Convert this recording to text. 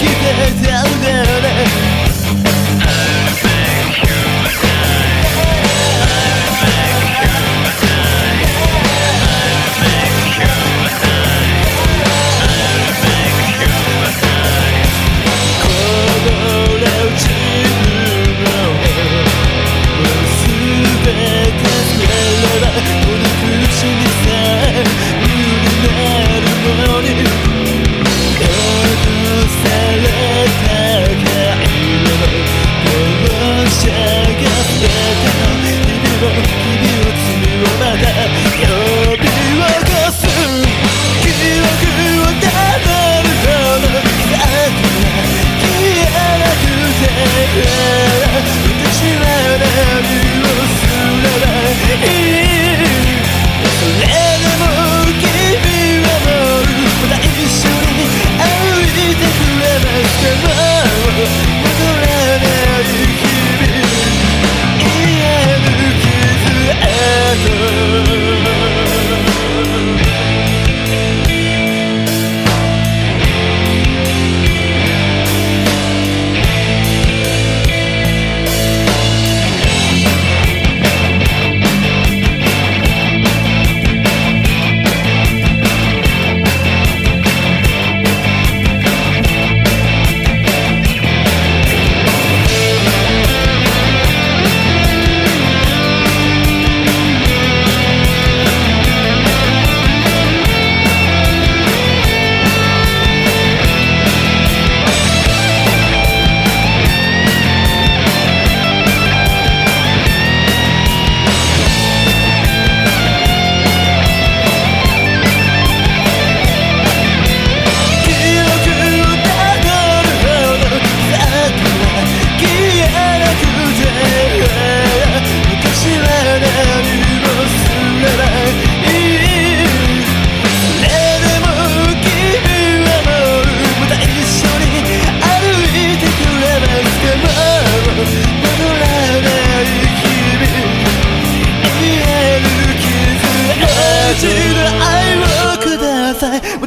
que desejo.